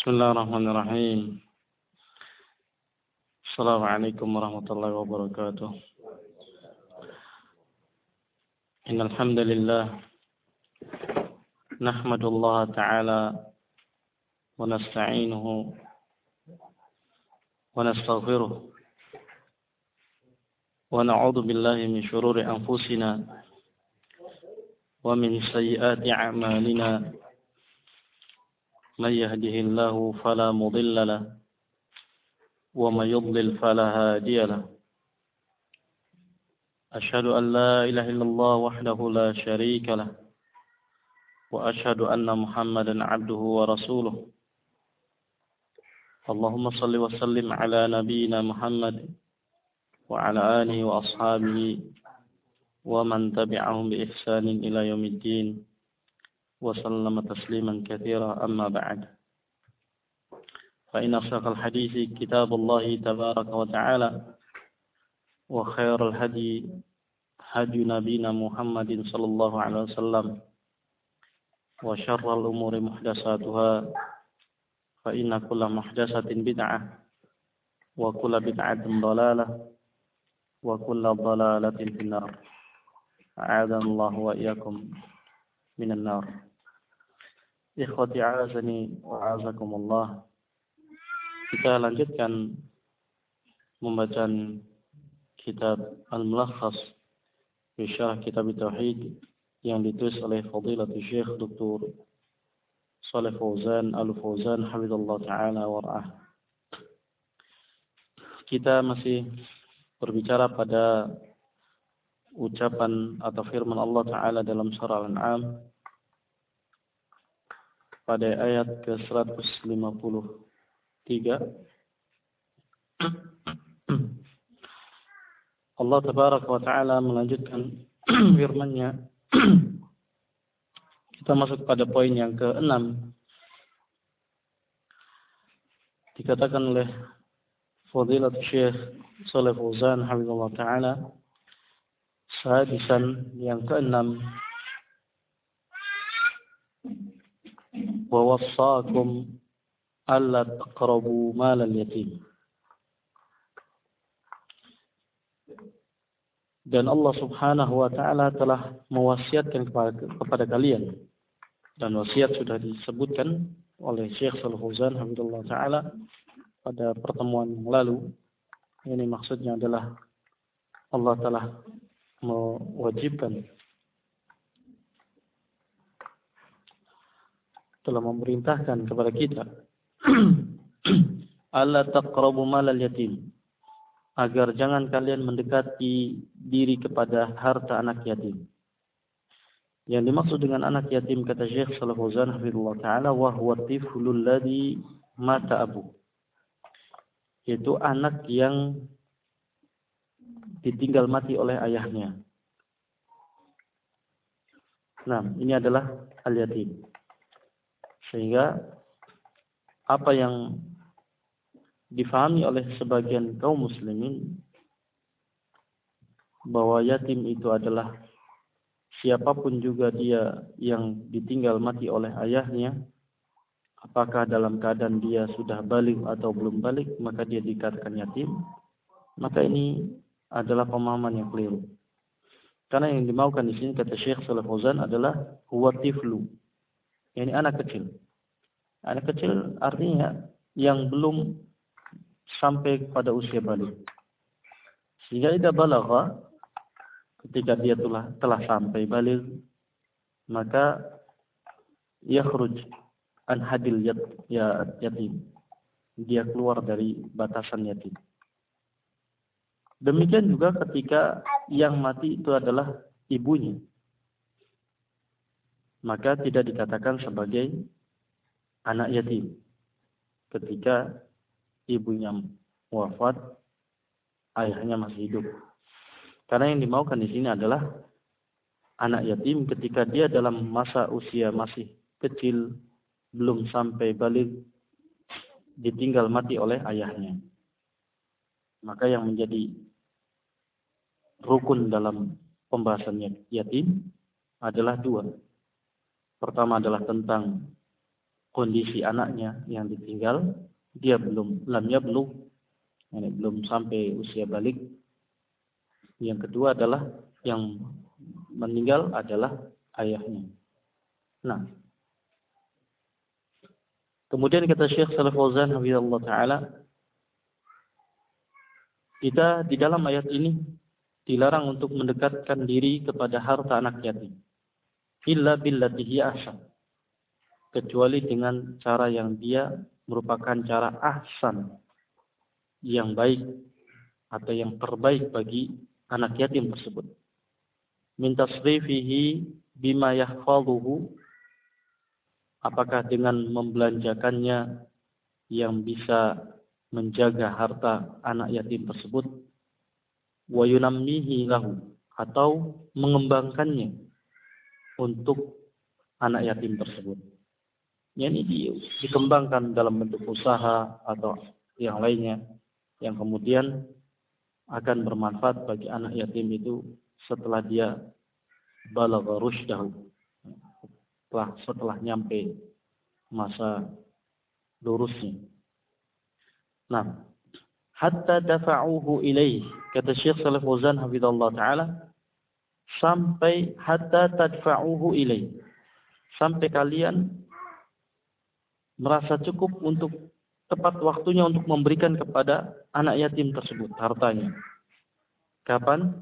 بسم الله الرحمن الرحيم. السلام عليكم ورحمة الله وبركاته. إن الحمد لله نحمد الله تعالى ونستعينه ونستغفره ونعوذ بالله من شرور أنفسنا ومن سيئات أعمالنا. من يهده الله فلا مضل له ومن يضلل فلا هادي له. أشهد أن لا إله إلا الله وحده لا شريك له وأشهد أن محمدا عبده ورسوله. اللهم صل وسلم على نبينا محمد وعلى آله وأصحابه ومن تبعهم بإحسان إلى يوم الدين. وسلم تسليما كثيرا أما بعد. فإن أصدق الحديث كتاب الله تبارك وتعالى وخير الهدي هدي نبينا محمد صلى الله عليه وسلم وشر الأمور محدثاتها فإن كل محدثة بدعة وكل بدعة ضلالة وكل ضلالة في النار. أعاذنا الله وإياكم من النار. Ikhwati azani wa azakumullah. Kita lanjutkan membacaan kitab Al-Mulakhas syarah kitab Tauhid yang ditulis oleh Fadilatul Syekh Dr. Saleh Fauzan Al-Fauzan Hafizallah Ta'ala warah. Kita masih berbicara pada ucapan atau firman Allah Ta'ala dalam surah Al-An'am pada ayat ke-153. Allah tabaraka wa taala melanjutkan firman-Nya. Kita masuk pada poin yang ke-6 dikatakan oleh Fadilat Syekh Saleh Fauzan Hafizullah Ta'ala sadisan yang ke-6 ووصاكم ألا تقربوا مال اليتيم dan Allah Subhanahu wa taala telah mewasiatkan kepada, kepada kalian dan wasiat sudah disebutkan oleh Syekh Shalih Fauzan Hamdulillah taala pada pertemuan yang lalu ini maksudnya adalah Allah telah mewajibkan telah memerintahkan kepada kita Allah taqrabu malal yatim agar jangan kalian mendekati diri kepada harta anak yatim. Yang dimaksud dengan anak yatim kata Syekh Shalih Fauzan hafizallahu taala wa huwa tiflul ladzi mata abu. Yaitu anak yang ditinggal mati oleh ayahnya. Nah, ini adalah al-yatim. Sehingga apa yang difahami oleh sebagian kaum muslimin bahwa yatim itu adalah siapa pun juga dia yang ditinggal mati oleh ayahnya apakah dalam keadaan dia sudah balik atau belum balik maka dia dikatakan yatim maka ini adalah pemahaman yang keliru. Karena yang dimaukan di sini kata Syekh Saleh adalah huwa tiflu ini anak kecil. Anak kecil artinya yang belum sampai pada usia balik. Sehingga tidak balagha ketika dia telah telah sampai balik maka yakhruj an hadil yat, ya yatim. Dia keluar dari batasan yatim. Demikian juga ketika yang mati itu adalah ibunya maka tidak dikatakan sebagai anak yatim. Ketika ibunya wafat ayahnya masih hidup. Karena yang dimaukan di sini adalah anak yatim ketika dia dalam masa usia masih kecil belum sampai balik ditinggal mati oleh ayahnya. Maka yang menjadi rukun dalam pembahasan yatim adalah dua Pertama adalah tentang kondisi anaknya yang ditinggal. Dia belum lamnya belum ini belum sampai usia balik. Yang kedua adalah yang meninggal adalah ayahnya. Nah. Kemudian kata Syekh Salih Fauzan hafizallahu taala kita di dalam ayat ini dilarang untuk mendekatkan diri kepada harta anak yatim illa billati hiya ahsan kecuali dengan cara yang dia merupakan cara ahsan yang baik atau yang terbaik bagi anak yatim tersebut. Minta tasrifihi bima apakah dengan membelanjakannya yang bisa menjaga harta anak yatim tersebut wa yunammihi lahu atau mengembangkannya untuk anak yatim tersebut. Yang ini di, dikembangkan dalam bentuk usaha atau yang lainnya yang kemudian akan bermanfaat bagi anak yatim itu setelah dia balagha rusydahu setelah setelah nyampe masa lurusnya. Nah, hatta dafa'uhu ilaih kata Syekh Salih Fauzan hafizallahu taala sampai hatta tadfa'uhu ilaih sampai kalian merasa cukup untuk tepat waktunya untuk memberikan kepada anak yatim tersebut hartanya. Kapan?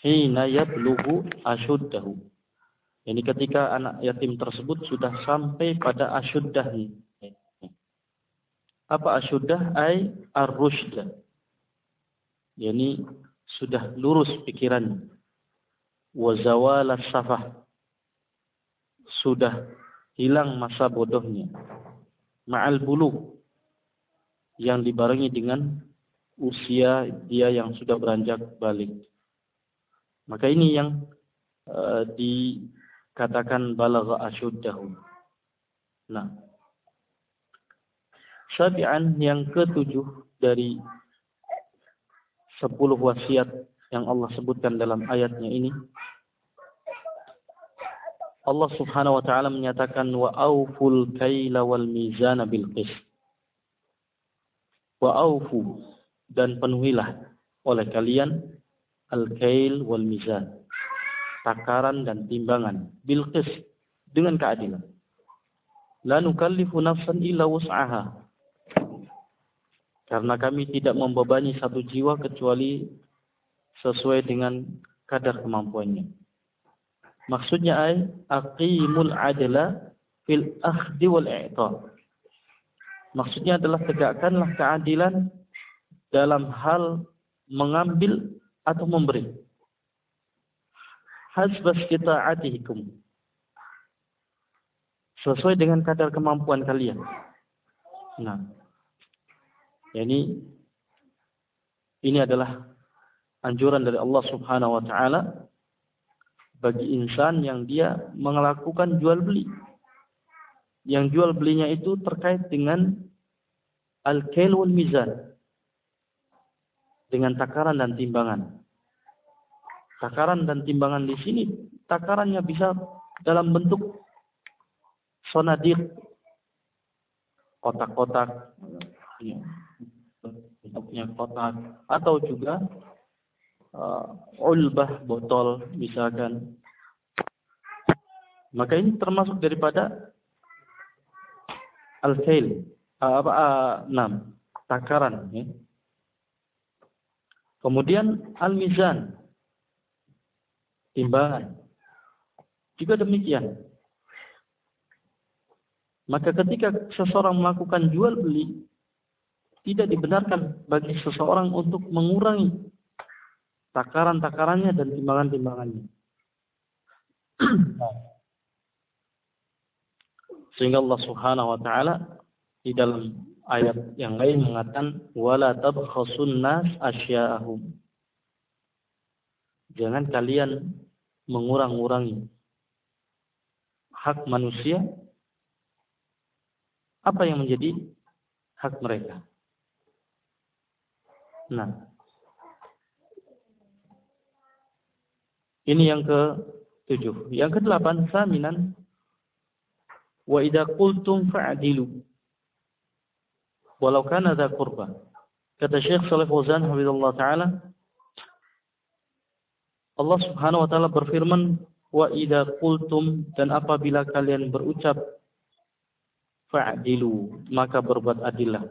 Hina yablughu asyuddahu. Ini ketika anak yatim tersebut sudah sampai pada asyuddahnya. Apa asyuddah? Ay ar-rushda. Yani sudah lurus pikirannya. Wa zawala safah. Sudah hilang masa bodohnya ma'al bulu yang dibarengi dengan usia dia yang sudah beranjak balik. Maka ini yang uh, dikatakan balagha asyuddahu. Nah, Sabian yang ketujuh dari sepuluh wasiat yang Allah sebutkan dalam ayatnya ini Allah Subhanahu wa taala menyatakan wa auful kaila wal mizana bil qist. Wa aufu dan penuhilah oleh kalian al kail wal mizan. Takaran dan timbangan bil qist dengan keadilan. La nukallifu nafsan illa wus'aha. Karena kami tidak membebani satu jiwa kecuali sesuai dengan kadar kemampuannya. Maksudnya ay aqimul adla fil akhdi wal i'ta. Maksudnya adalah tegakkanlah keadilan dalam hal mengambil atau memberi. Hasbas kita'atihikum. Sesuai dengan kadar kemampuan kalian. Nah, ini ini adalah anjuran dari Allah Subhanahu wa taala bagi insan yang dia melakukan jual beli. Yang jual belinya itu terkait dengan al-kail wal mizan. Dengan takaran dan timbangan. Takaran dan timbangan di sini takarannya bisa dalam bentuk sonadik kotak-kotak ya, bentuknya kotak atau juga uh, ulbah botol misalkan. Maka ini termasuk daripada al-kail uh, apa uh, enam takaran ya. kemudian al-mizan timbangan. Juga demikian. Maka ketika seseorang melakukan jual beli tidak dibenarkan bagi seseorang untuk mengurangi takaran-takarannya dan timbangan-timbangannya. Sehingga Allah Subhanahu wa taala di dalam ayat yang lain mengatakan wala tabkhasun nas asya'ahum. Jangan kalian mengurang-urangi hak manusia apa yang menjadi hak mereka. Nah, Ini yang ke tujuh. Yang ke delapan, saminan. Wa idza qultum fa'dilu. Walau kana dha qurba. Kata Syekh Shalih Fauzan hafizallahu taala Allah Subhanahu wa taala berfirman wa idza qultum dan apabila kalian berucap fa'dilu maka berbuat adillah.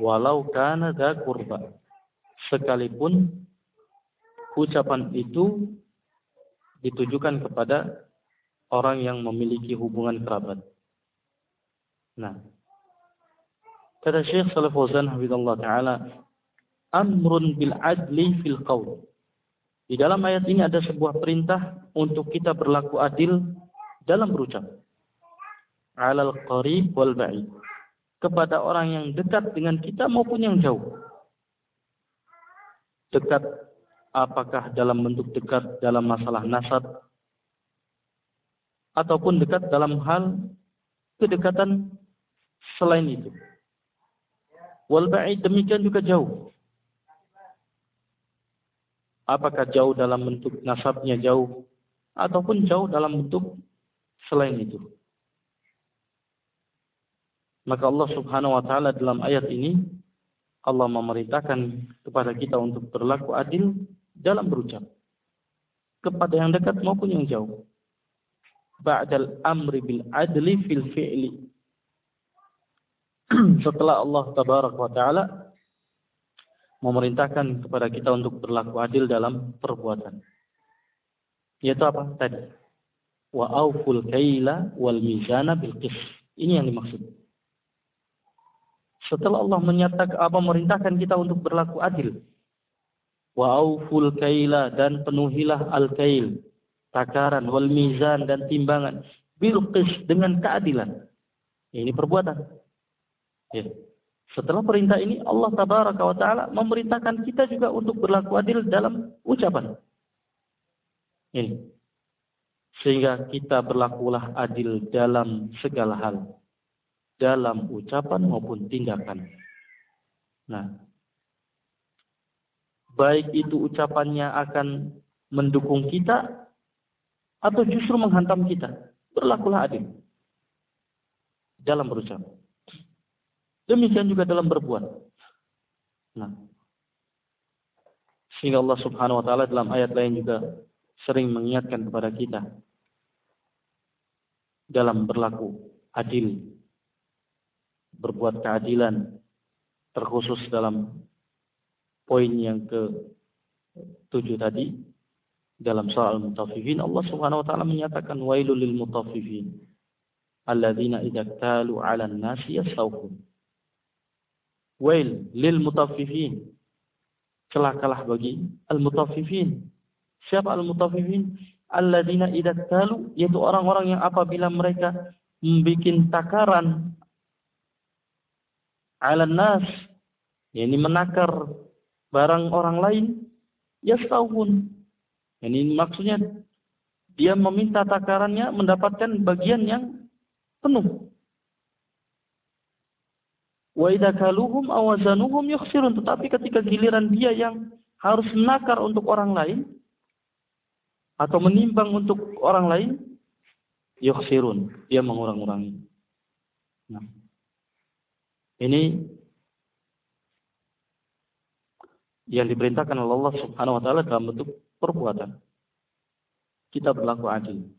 Walau kana dza qurba. Sekalipun ucapan itu ditujukan kepada orang yang memiliki hubungan kerabat. Nah, kata Syekh Salih Fauzan hafizallahu taala, amrun bil adli fil qaul. Di dalam ayat ini ada sebuah perintah untuk kita berlaku adil dalam berucap. Alal qarib wal ba'id. Kepada orang yang dekat dengan kita maupun yang jauh. Dekat apakah dalam bentuk dekat dalam masalah nasab ataupun dekat dalam hal kedekatan selain itu. Wal ba'id demikian juga jauh apakah jauh dalam bentuk nasabnya jauh ataupun jauh dalam bentuk selain itu. Maka Allah Subhanahu wa taala dalam ayat ini Allah memerintahkan kepada kita untuk berlaku adil dalam berucap kepada yang dekat maupun yang jauh. Ba'dal amri bil adli fil fi'li. Setelah Allah tabaraka wa taala memerintahkan kepada kita untuk berlaku adil dalam perbuatan. Yaitu apa tadi? Wa auful kaila wal mizana bil qis. Ini yang dimaksud. Setelah Allah menyatakan apa memerintahkan kita untuk berlaku adil. Wa auful kaila dan penuhilah al kail, takaran wal mizan dan timbangan bil dengan keadilan. Ini perbuatan. Ya. Setelah perintah ini Allah tabaraka wa taala memerintahkan kita juga untuk berlaku adil dalam ucapan. Ini. Sehingga kita berlakulah adil dalam segala hal. Dalam ucapan maupun tindakan. Nah, baik itu ucapannya akan mendukung kita atau justru menghantam kita. Berlakulah adil dalam berucap. Demikian juga dalam berbuat. Nah. Sehingga Allah Subhanahu wa taala dalam ayat lain juga sering mengingatkan kepada kita dalam berlaku adil, berbuat keadilan, terkhusus dalam poin yang ke tujuh tadi dalam soal mutafifin Allah Subhanahu wa taala menyatakan wailul lil mutaffifin alladzina idza talu 'alan nasi yastawfun Wail lil mutaffifin. Celakalah bagi al-mutaffifin. Siapa al-mutaffifin? Alladzina idza talu yaitu orang-orang yang apabila mereka membuat takaran ala nas yakni menakar barang orang lain yastawun. Ini maksudnya dia meminta takarannya mendapatkan bagian yang penuh. Wa idza kaluhum awazanuhum. Tetapi ketika giliran dia yang harus menakar untuk orang lain atau menimbang untuk orang lain, yukhsirun. Dia mengurang-urangi. Nah. Ini yang diperintahkan oleh Allah Subhanahu wa taala dalam bentuk perbuatan. Kita berlaku adil.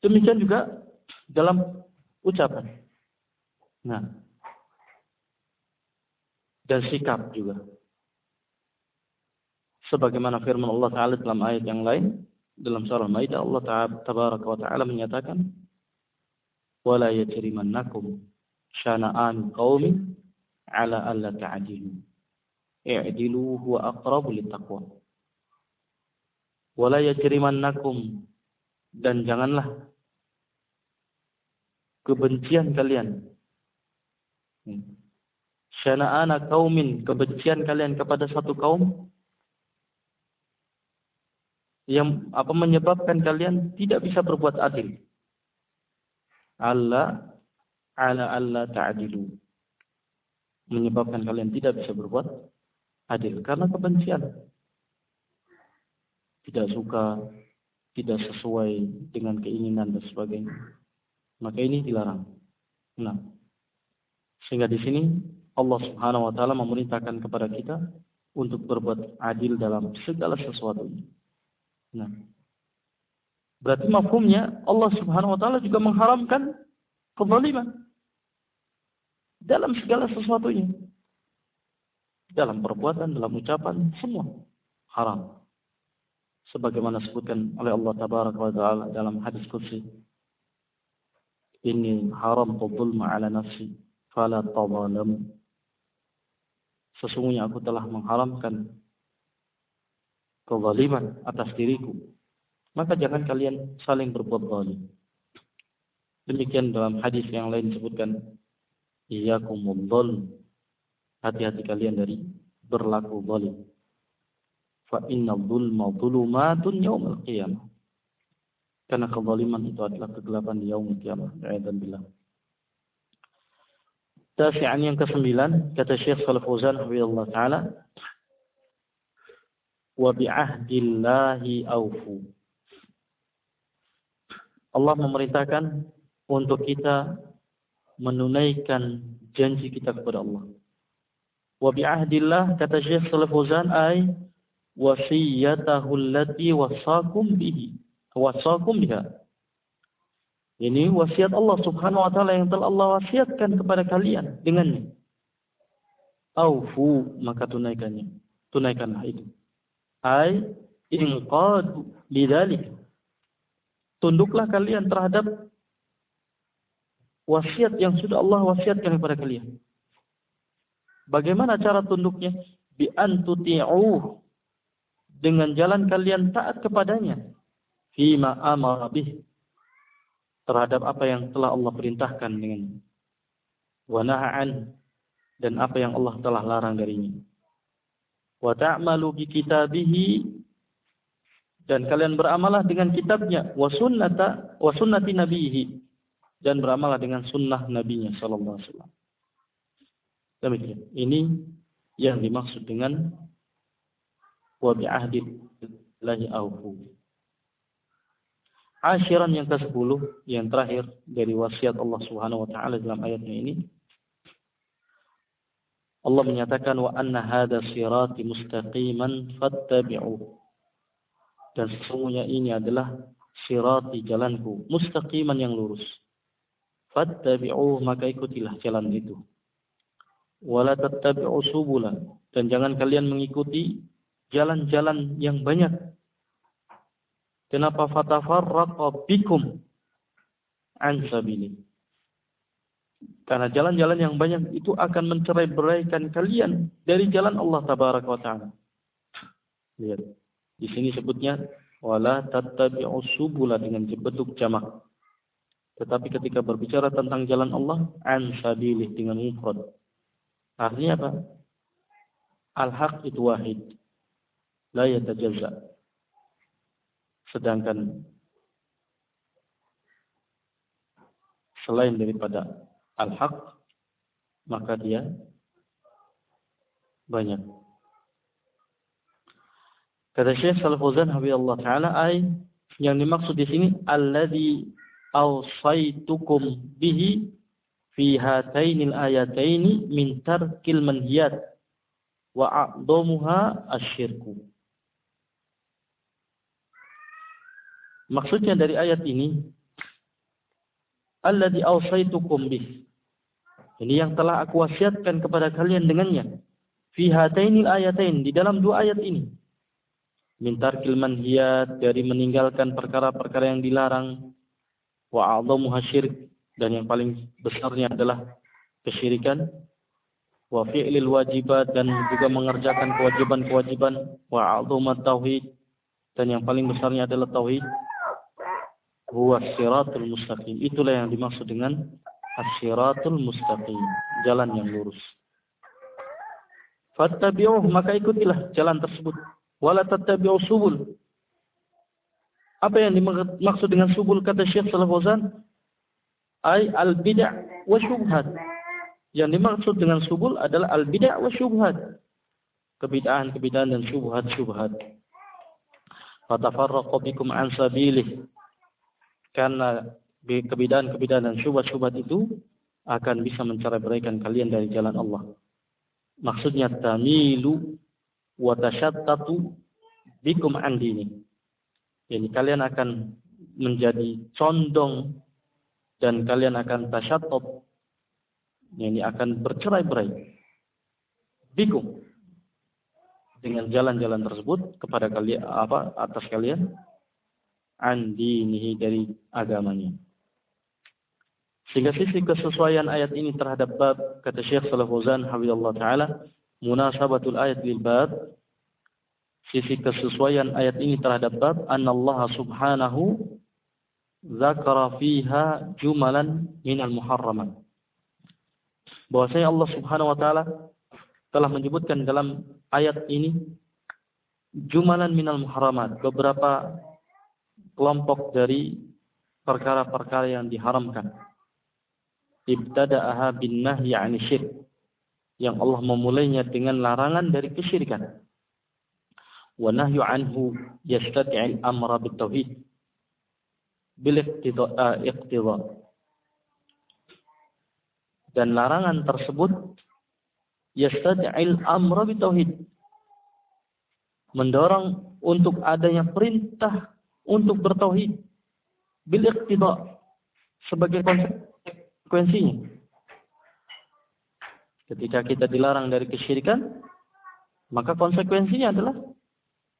Demikian juga dalam ucapan. Nah, dan sikap juga. Sebagaimana firman Allah Ta'ala dalam ayat yang lain, dalam surah Maidah Allah Ta'ala wa Ta'ala menyatakan, "Wala yajrimannakum syana'an qaumin 'ala alla ta'dilu." i'dilu huwa aqrabu littaqwa. Wala yajrimannakum dan janganlah kebencian kalian syana'ana kaumin kebencian kalian kepada satu kaum yang apa menyebabkan kalian tidak bisa berbuat adil. Allah ala Allah ta'adilu. Menyebabkan kalian tidak bisa berbuat adil karena kebencian. Tidak suka, tidak sesuai dengan keinginan dan sebagainya. Maka ini dilarang. Nah, sehingga di sini Allah Subhanahu wa taala memerintahkan kepada kita untuk berbuat adil dalam segala sesuatu. Nah, berarti mafhumnya Allah Subhanahu wa taala juga mengharamkan kezaliman dalam segala sesuatunya. Dalam perbuatan, dalam ucapan, semua haram. Sebagaimana disebutkan oleh Allah Tabaraka wa taala dalam hadis qudsi. Inni haram dzulma ala nafsi fala tadhalamu. Sesungguhnya aku telah mengharamkan kezaliman atas diriku. Maka jangan kalian saling berbuat zalim. Demikian dalam hadis yang lain disebutkan Iyakumul dhulm. Hati-hati kalian dari berlaku zalim. Fa inna dhulma dhulumatun yawmal qiyamah. Karena kezaliman itu adalah kegelapan di yaumul qiyamah. A'adzan billah. Tasi'an yang kesembilan, kata Syekh Salih Fauzan Allah taala, wa bi'ahdillahi aufu. Allah memerintahkan untuk kita menunaikan janji kita kepada Allah. Wa bi'ahdillah kata Syekh Salih Fauzan ay wasiyatahu allati wasakum bihi wasakum biha. Ini wasiat Allah Subhanahu wa taala yang telah Allah wasiatkan kepada kalian dengannya. Aufu maka tunaikannya. Tunaikanlah itu. Ai inqad lidzalik. Tunduklah kalian terhadap wasiat yang sudah Allah wasiatkan kepada kalian. Bagaimana cara tunduknya? Bi antuti'uh dengan jalan kalian taat kepadanya. Fima amara bih. Terhadap apa yang telah Allah perintahkan dengan wa naha'an dan apa yang Allah telah larang darinya. Wa ta'malu bi kitabihi. Dan kalian beramalah dengan kitabnya. Wa sunnata wa sunnati nabihi. Dan beramal dengan sunnah Nabi-Nya Sallallahu Alaihi Wasallam. Demikian. Ini yang dimaksud dengan wa bi'ahdi lahi aufu. Ashiran yang ke-10 yang terakhir dari wasiat Allah Subhanahu wa taala dalam ayatnya ini Allah menyatakan wa anna hadha sirati mustaqiman fattabi'u. Dan sesungguhnya ini adalah sirati jalanku mustaqiman yang lurus fattabi'u maka ikutilah jalan itu wala tattabi'u subula. Dan jangan kalian mengikuti jalan-jalan yang banyak. Kenapa fatafarraqa bikum an sabili? Karena jalan-jalan yang banyak itu akan mencerai-beraikan kalian dari jalan Allah tabaraka wa taala. Lihat di sini sebutnya wala tattabi'u subula dengan bentuk jamak. Tetapi ketika berbicara tentang jalan Allah, an sabilih dengan mufrad. Artinya apa? Al-haq itu wahid. La yatajazza. Sedangkan selain daripada al-haq, maka dia banyak. Kata Syekh Salafuzan Allah Ta'ala, ay, yang dimaksud di sini, alladhi awsaitukum bihi fi hatainil ayataini min tarkil manhiyat wa a'dhamuha asyirku. Maksudnya dari ayat ini alladzi awsaitukum bih. Ini yang telah aku wasiatkan kepada kalian dengannya. Fi hatainil ayatain di dalam dua ayat ini. Mintar kilman manhiyat dari meninggalkan perkara-perkara yang dilarang wa a'dhamuha syirik dan yang paling besarnya adalah kesyirikan wa fi'lil wajibat dan juga mengerjakan kewajiban-kewajiban wa a'dhamat tauhid. Dan yang paling besarnya adalah tauhid huwa siratul mustaqim. Itulah yang dimaksud dengan as-siratul mustaqim jalan yang lurus. Fattabi'uh maka ikutilah jalan tersebut. Wala tattabi'u subul. Apa yang dimaksud dengan subul kata Syekh Salih Fauzan? Ay al bid'ah wa syubhat. Yang dimaksud dengan subul adalah al bid'ah wa syubhat. Kebid'ahan-kebid'ahan dan syubhat-syubhat. fatafarraqu bikum an sabilih karena kebidaan-kebidaan dan syubhat-syubhat itu akan bisa mencerai beraikan kalian dari jalan Allah. Maksudnya tamilu wa tashattatu bikum an dini. Jadi kalian akan menjadi condong dan kalian akan tasyattat ini akan bercerai-berai. Bikum dengan jalan-jalan tersebut kepada kalian apa atas kalian. Andinihi dari agamanya. Sehingga sisi kesesuaian ayat ini terhadap bab kata Syekh Salih Fauzan hafizallahu taala munasabatul ayat lil bab. Sisi kesesuaian ayat ini terhadap bab Allah subhanahu zakara fiha jumalan minal muharramat bahwasanya Allah subhanahu wa taala telah menyebutkan dalam ayat ini jumalan minal muharramat beberapa kelompok dari perkara-perkara yang diharamkan. ibtada'aha bin nahyi 'ani syirk yang Allah memulainya dengan larangan dari kesyirikan. wa nahyu anhu yastati'il amra bit tauhid bil iqtida. Dan larangan tersebut yastad'il amra bitauhid. Mendorong untuk adanya perintah untuk bertauhid. Bil iqtida sebagai konsekuensinya. Ketika kita dilarang dari kesyirikan maka konsekuensinya adalah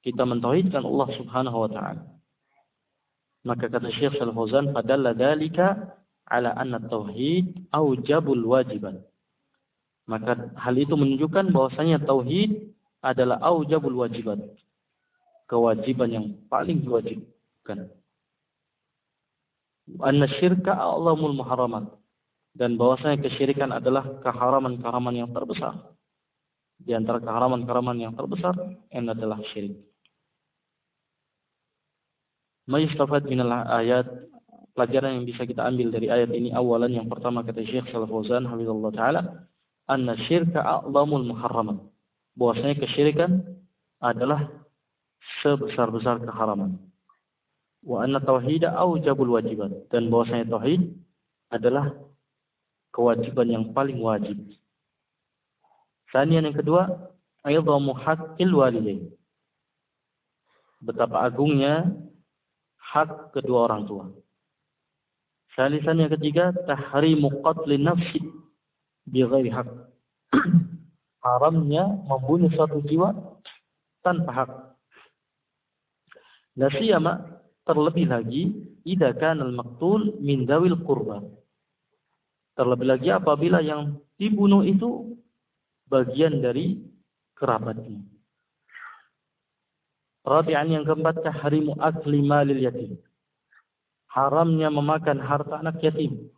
kita mentauhidkan Allah Subhanahu wa taala maka kata Syekh Al-Fauzan padalla dalika ala anna tauhid aujabul wajiban maka hal itu menunjukkan bahwasanya tauhid adalah aujabul wajibat. Kewajiban yang paling diwajibkan. Anna syirka a'lamul muharamat. Dan bahwasanya kesyirikan adalah keharaman-keharaman yang terbesar. Di antara keharaman-keharaman yang terbesar yang adalah syirik. Mayustafad minal ayat pelajaran yang bisa kita ambil dari ayat ini awalan yang pertama kata Syekh Salaf Fauzan hafizallahu taala anna syirka a'lamul muharramat. Bahwasanya kesyirikan adalah sebesar-besar keharaman. Wa anna tauhida aujabul wajibat. Dan bahwasanya tauhid adalah kewajiban yang paling wajib. Sanian yang kedua, aidhamu haqqil walidain. Betapa agungnya hak kedua orang tua. Salisan yang ketiga, tahrimu qatli nafsi bighairi hak. Haramnya membunuh satu jiwa tanpa hak. Nasiyama terlebih lagi idza kana al-maqtul min dawil qurba. Terlebih lagi apabila yang dibunuh itu bagian dari kerabatnya. Rabi'an yang keempat tahrimu akli malil yatim. Haramnya memakan harta anak yatim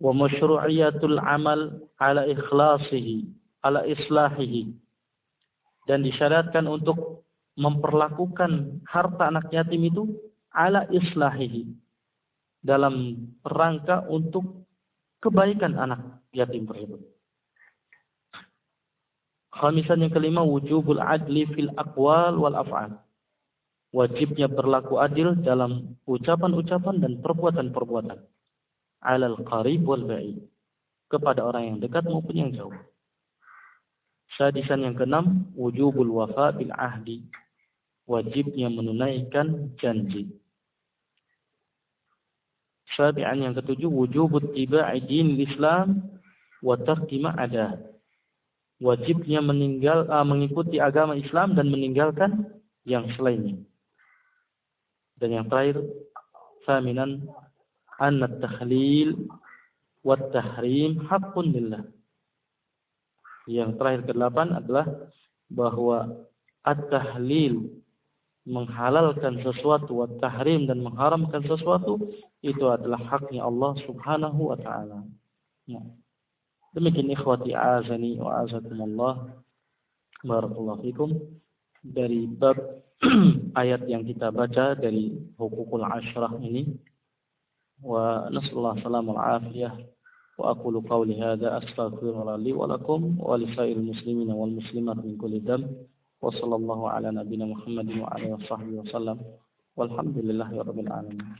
wa masyru'iyatul amal ala ikhlasihi ala islahihi dan disyariatkan untuk memperlakukan harta anak yatim itu ala islahihi dalam rangka untuk kebaikan anak yatim tersebut. Khamisan yang kelima wujubul adli fil aqwal wal af'al. Wajibnya berlaku adil dalam ucapan-ucapan dan perbuatan-perbuatan alal qarib wal ba'id kepada orang yang dekat maupun yang jauh. Sadisan yang keenam, wujubul wafa bil ahdi. Wajibnya menunaikan janji. Sabi'an yang ketujuh, wujubut tiba'i din Islam wa tarki ma'adah. Wajibnya meninggal uh, mengikuti agama Islam dan meninggalkan yang selainnya. Dan yang terakhir, saminan anna tahlil wa tahrim haqqun lillah. Yang terakhir ke-8 adalah bahwa at-tahlil menghalalkan sesuatu wa tahrim dan mengharamkan sesuatu itu adalah haknya Allah Subhanahu wa taala. Ya. Demikian ikhwati azani wa azakumullah. Barakallahu fikum. Dari bab ayat yang kita baca dari hukukul asyrah ini. Wa nasallahu salamul afiyah. Wa aqulu qawli hadha astaghfirullah li wa lakum wa sa'il muslimina wal muslimat min kulli dam. Wa sallallahu ala nabina Muhammadin wa ala sahbihi wa sallam. Walhamdulillahi rabbil alamin.